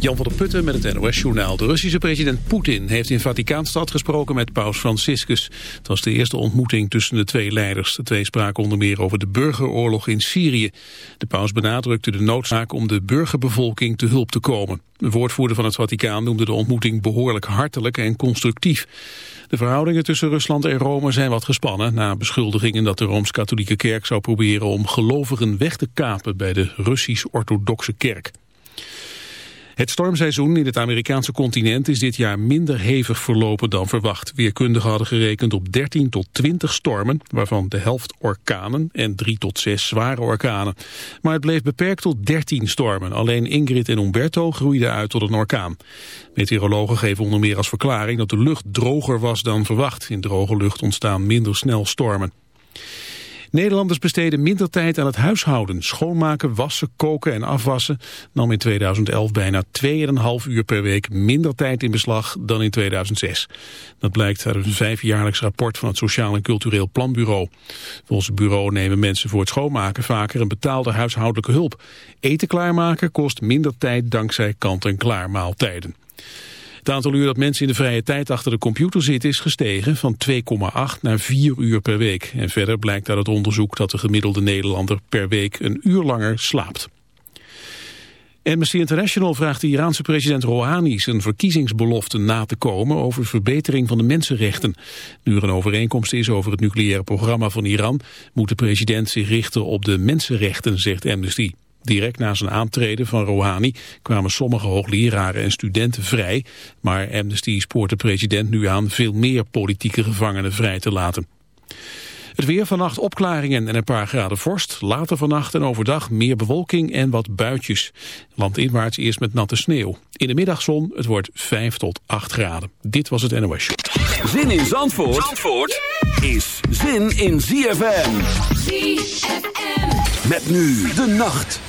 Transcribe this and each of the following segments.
Jan van der Putten met het NOS-journaal. De Russische president Poetin heeft in Vaticaanstad gesproken met paus Franciscus. Het was de eerste ontmoeting tussen de twee leiders. De twee spraken onder meer over de burgeroorlog in Syrië. De paus benadrukte de noodzaak om de burgerbevolking te hulp te komen. De woordvoerder van het Vaticaan noemde de ontmoeting behoorlijk hartelijk en constructief. De verhoudingen tussen Rusland en Rome zijn wat gespannen... na beschuldigingen dat de Rooms-Katholieke Kerk zou proberen om gelovigen weg te kapen bij de Russisch-Orthodoxe Kerk. Het stormseizoen in het Amerikaanse continent is dit jaar minder hevig verlopen dan verwacht. Weerkundigen hadden gerekend op 13 tot 20 stormen, waarvan de helft orkanen en 3 tot 6 zware orkanen. Maar het bleef beperkt tot 13 stormen. Alleen Ingrid en Umberto groeiden uit tot een orkaan. Meteorologen geven onder meer als verklaring dat de lucht droger was dan verwacht. In droge lucht ontstaan minder snel stormen. Nederlanders besteden minder tijd aan het huishouden. Schoonmaken, wassen, koken en afwassen nam in 2011 bijna 2,5 uur per week minder tijd in beslag dan in 2006. Dat blijkt uit een vijfjaarlijks rapport van het Sociaal en Cultureel Planbureau. Volgens het bureau nemen mensen voor het schoonmaken vaker een betaalde huishoudelijke hulp. Eten klaarmaken kost minder tijd dankzij kant-en-klaar maaltijden. Het aantal uur dat mensen in de vrije tijd achter de computer zitten is gestegen van 2,8 naar 4 uur per week. En verder blijkt uit het onderzoek dat de gemiddelde Nederlander per week een uur langer slaapt. Amnesty International vraagt de Iraanse president Rouhani zijn verkiezingsbelofte na te komen over verbetering van de mensenrechten. Nu er een overeenkomst is over het nucleaire programma van Iran, moet de president zich richten op de mensenrechten, zegt Amnesty. Direct na zijn aantreden van Rouhani kwamen sommige hoogleraren en studenten vrij, maar Amnesty spoort de president nu aan veel meer politieke gevangenen vrij te laten. Het weer vannacht opklaringen en een paar graden vorst. Later vannacht en overdag meer bewolking en wat buitjes. Landinwaarts eerst met natte sneeuw. In de middagzon het wordt 5 tot 8 graden. Dit was het NOS Zin in Zandvoort, Zandvoort is zin in ZFM. ZFM. Met nu de nacht.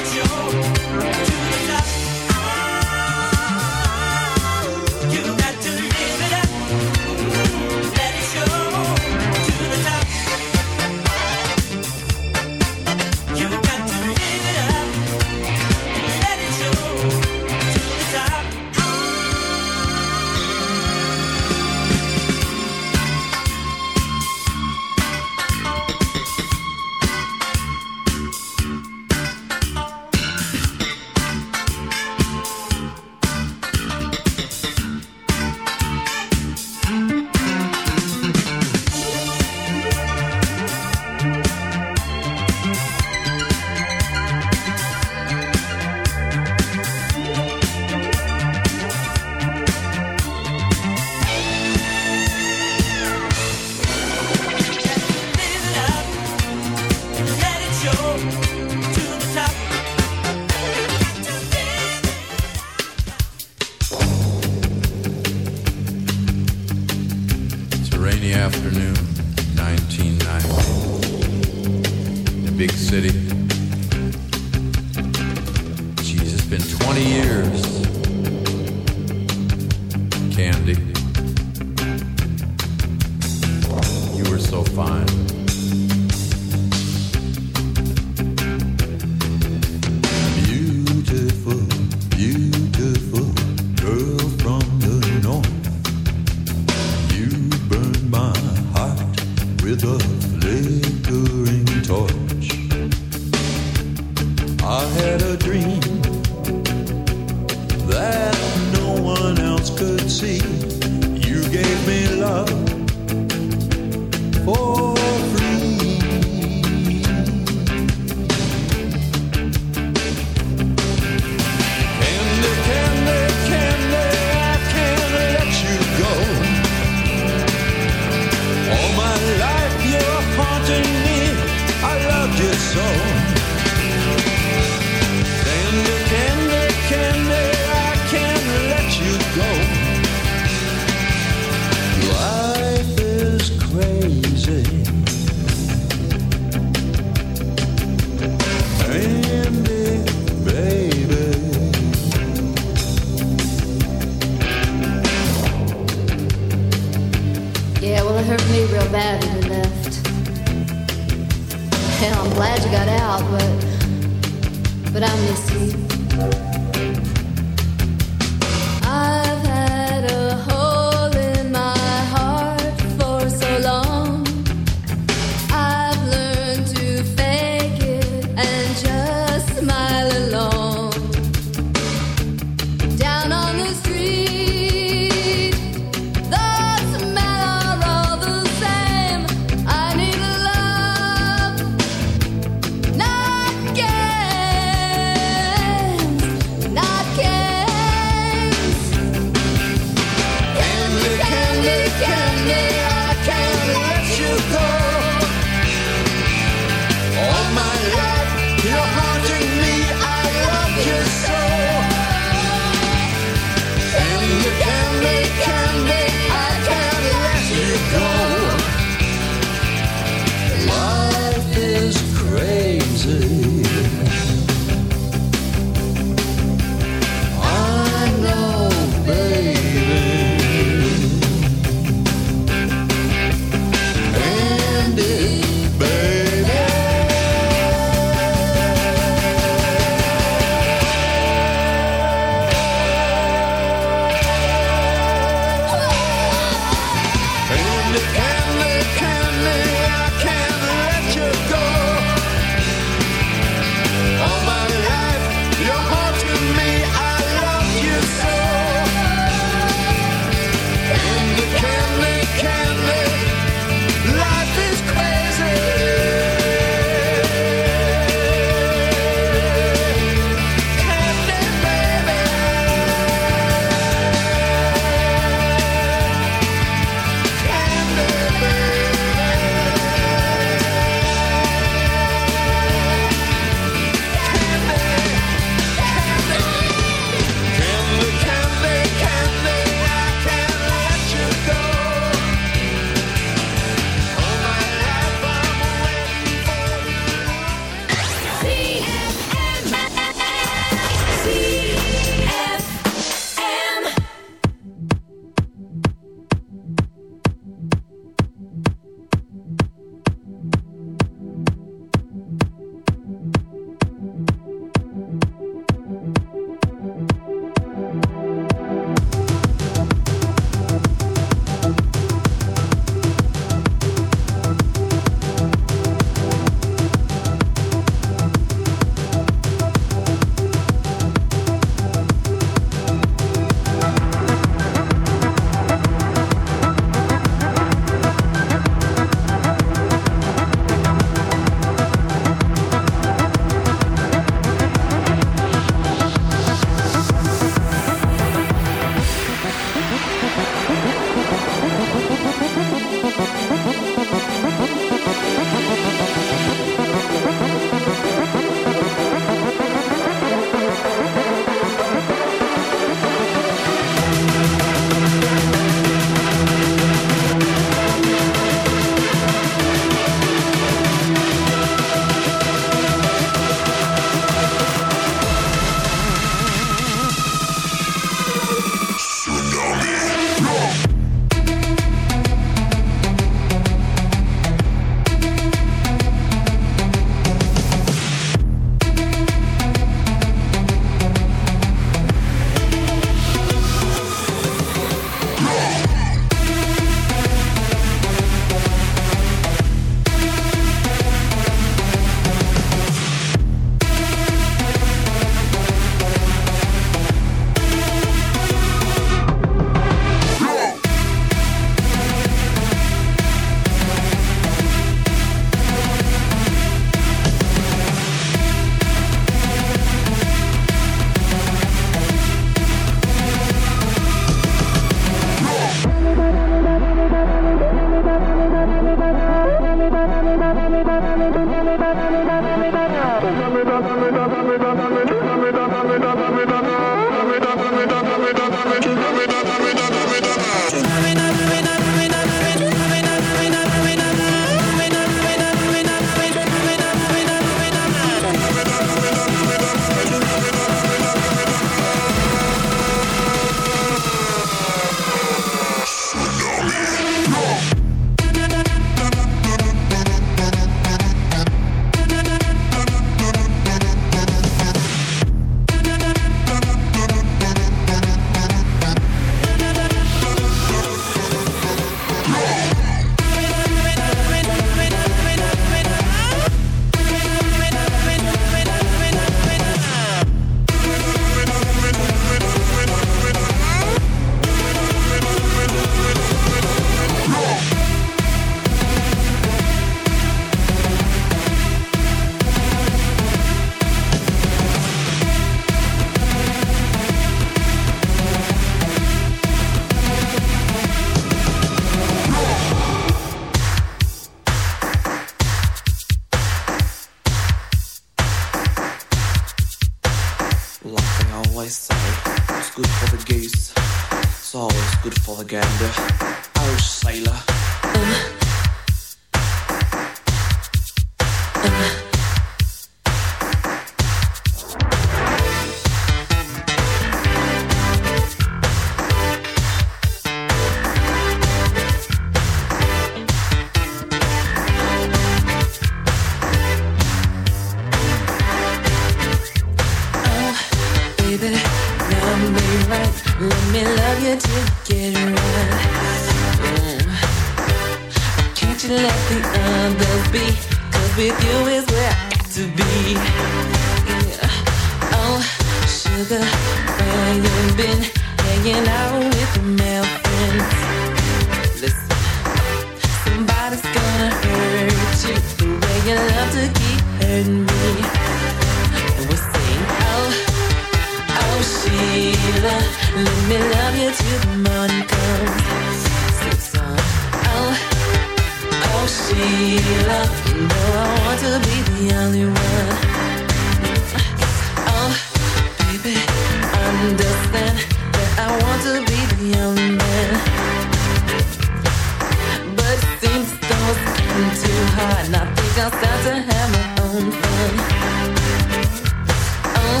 Oh,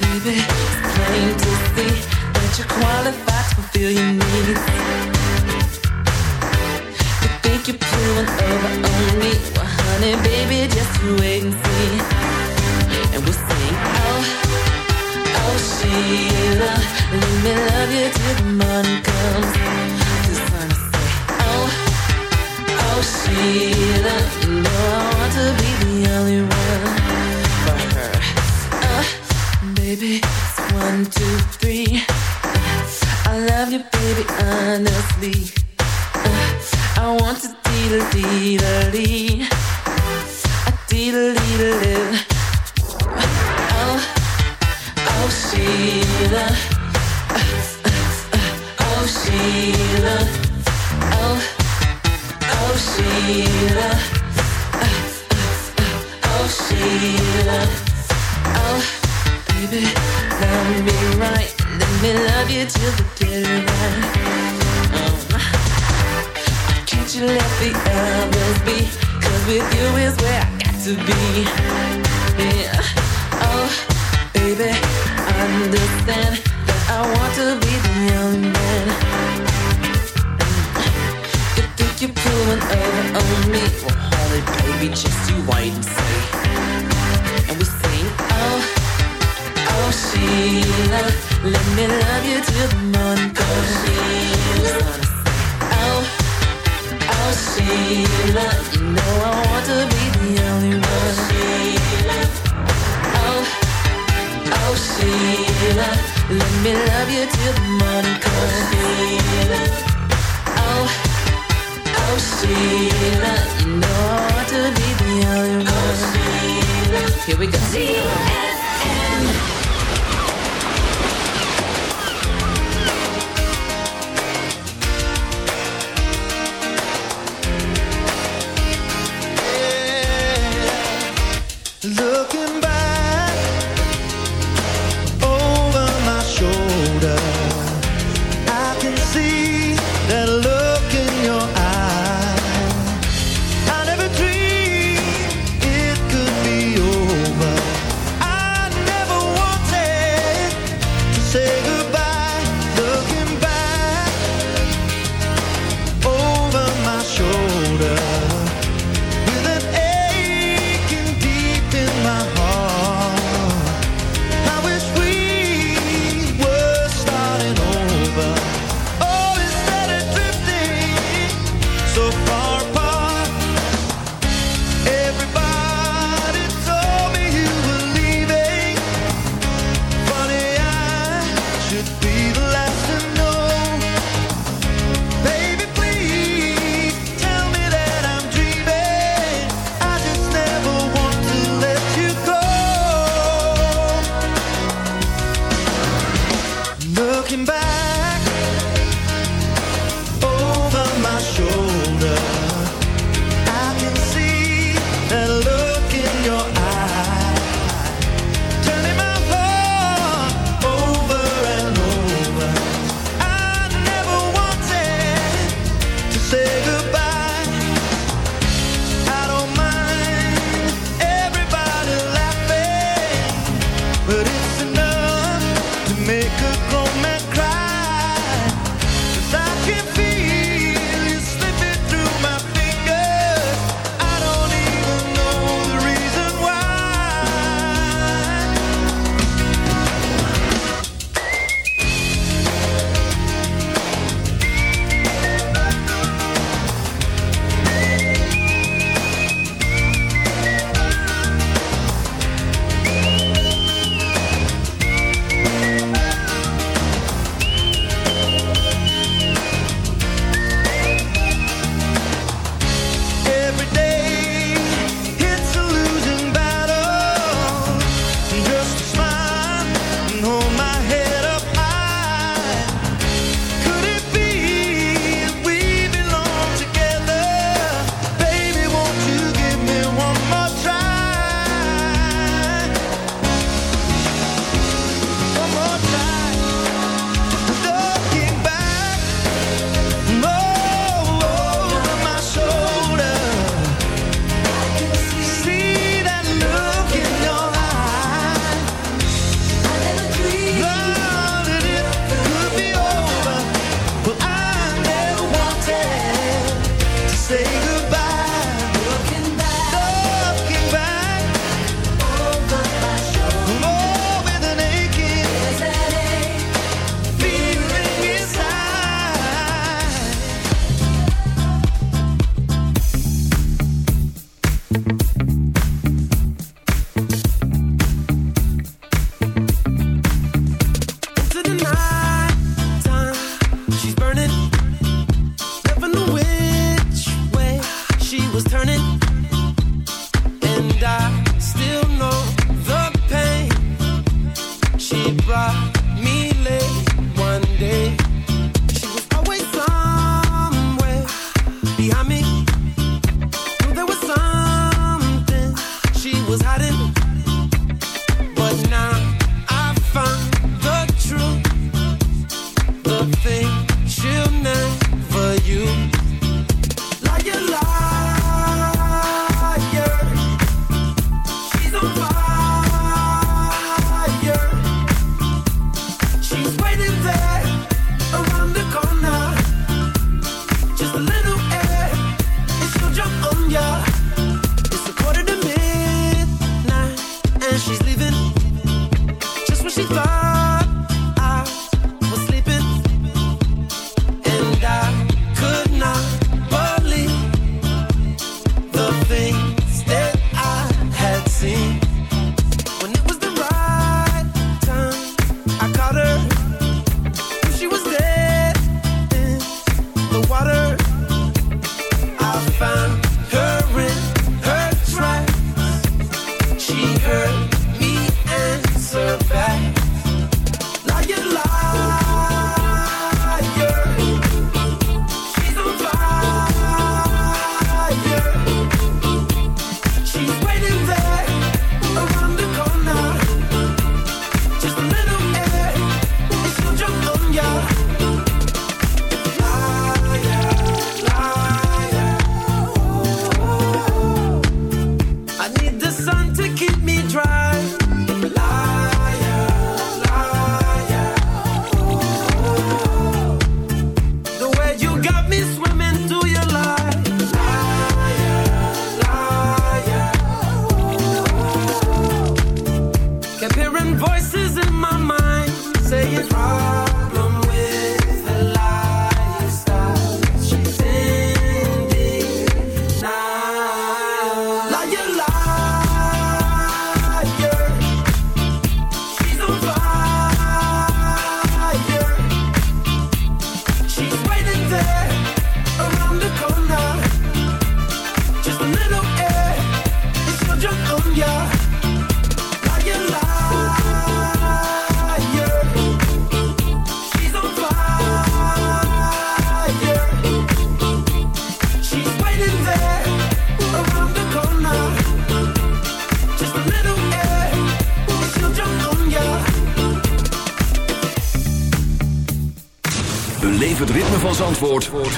baby, it's plain to see that you're qualified to your needs. You think you're me? Well, honey, baby, just wait and see. And we'll oh, oh, Sheila, let me love you till the morning comes. Oh, I want to be the only one for her. Baby, one, two, three. I love you, baby, honestly. I want to. Oh, oh, Sheila. Uh, uh, uh, oh, Sheila. Oh, Sheila. Uh, uh, uh, oh, Sheila. Oh, baby, love me right. Let me love you till the dead of night. Um, can't you let the others be? Cause with you is where I got to be. Yeah. Oh, baby, understand that I want to be the only man. You're pulling over on me? Well, holy baby, just you wait and see. And we sing, oh, oh Sheila, let me love you till the morning comes. Sheila, oh, oh Sheila, you know I want to be the only one. Sheila, oh, oh Sheila, let me love you till the morning comes. We go.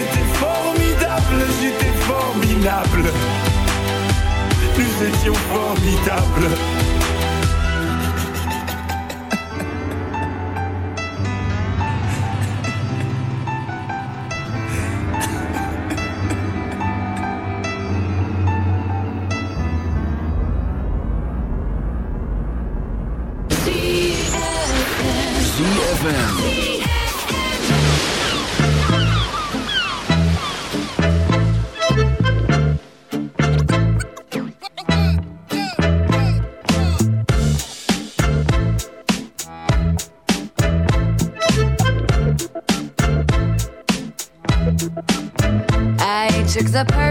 Tu étais formidable, j'étais formidable. Nous étions formidables.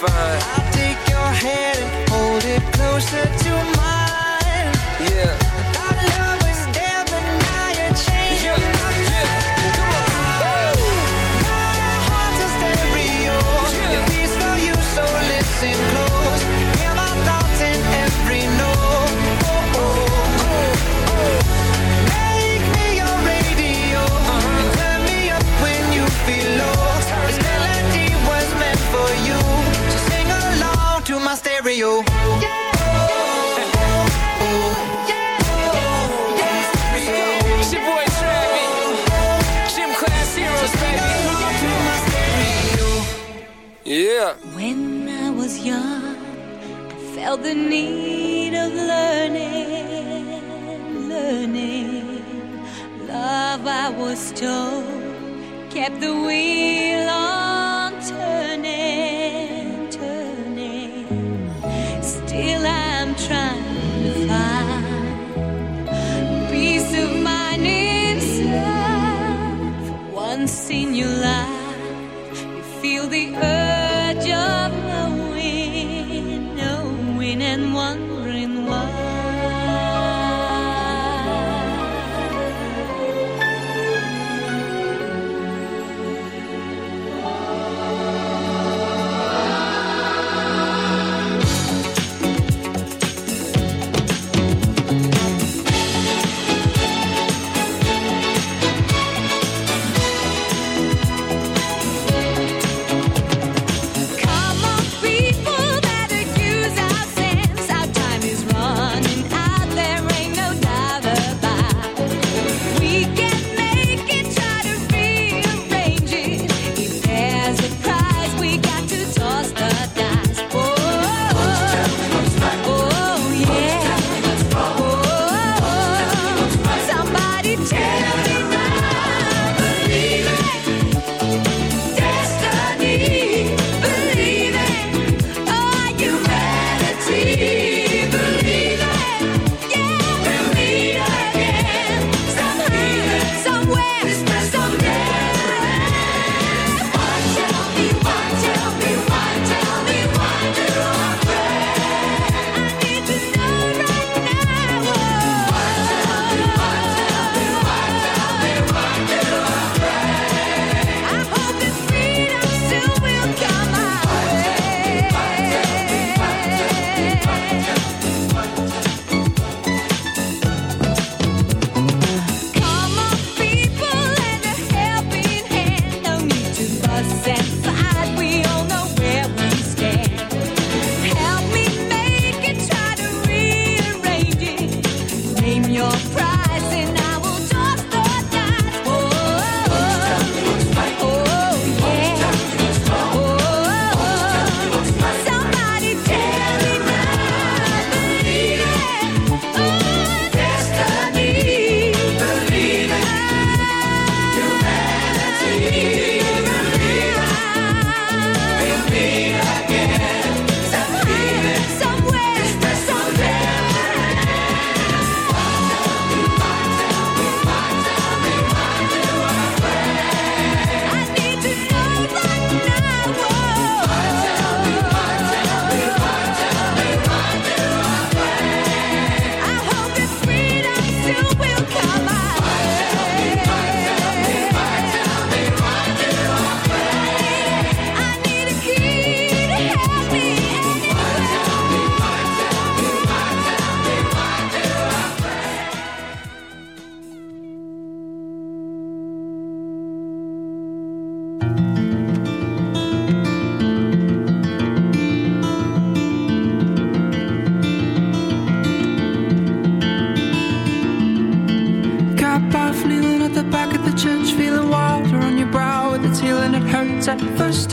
fine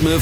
Ritme